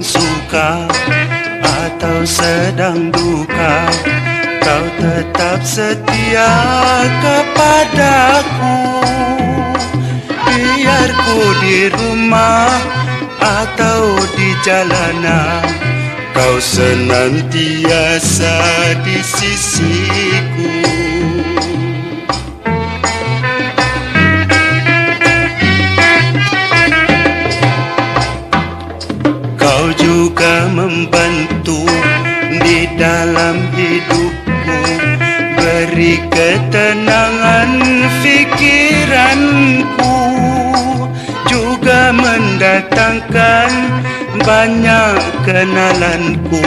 suka atau sedang duka. Kau tetap setia kepadaku. Biar ku di rumah atau di jalanan. Kau senantiasa di sisiku juga membantu di dalam hidupku. Beri ketenangan fikiranku. Juga mendatangkan banyak kenalanku.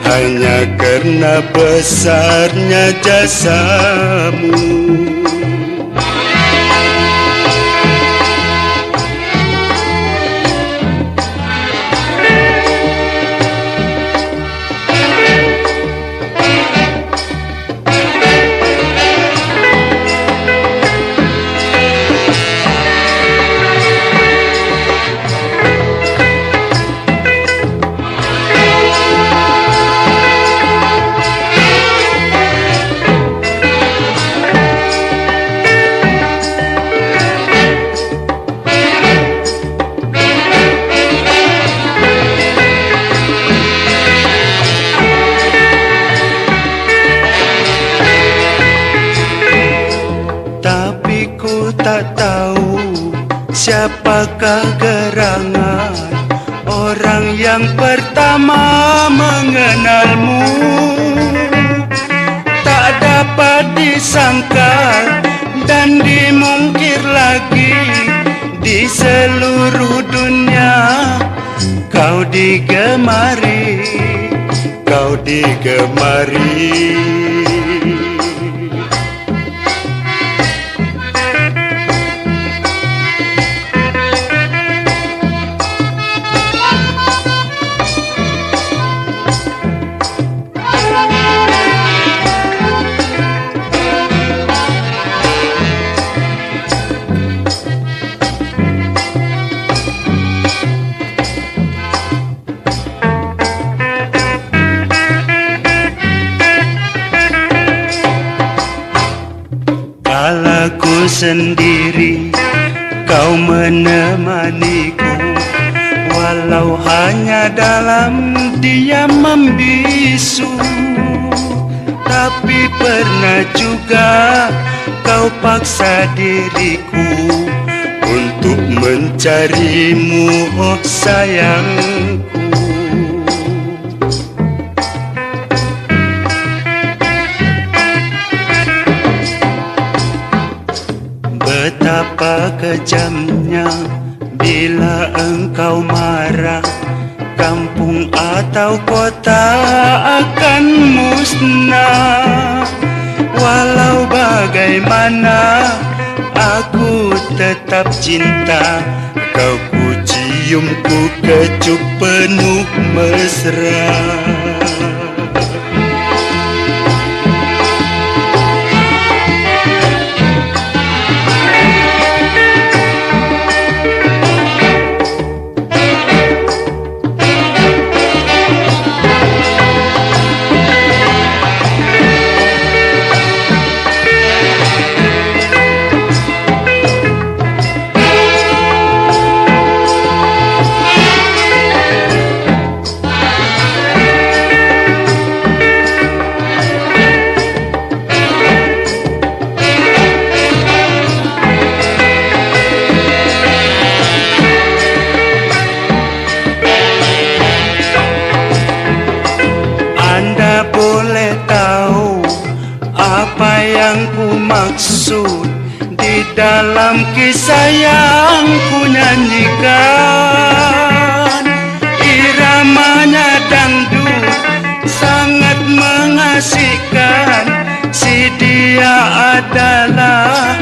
Hanya kerana besarnya jasamu tak tahu siapakah gerangan Orang yang pertama mengenalmu. Tak dapat disangka dan dimungkir lagi Di seluruh dunia. Kau digemari Kau digemari sendiri. Kau menemaniku Walau hanya dalam diam membisu. Tapi pernah juga kau paksa diriku Untuk mencarimu oh sayangku Betapa kejamnya bila engkau marah Kampung atau kota akan musnah. Walau bagaimana aku tetap cinta. Kau ku cium ku kecup penuh mesra apa yang ku maksud di dalam kisah yang ku nyanyikan. Iramanya dangdut sangat mengasihkan. Si dia adalah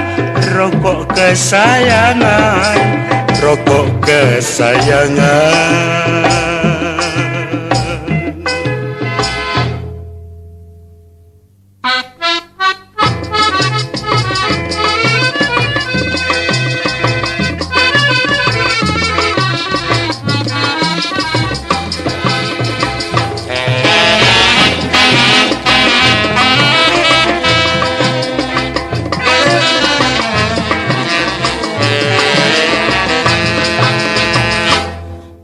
rokok kesayangan, rokok kesayangan.